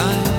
time.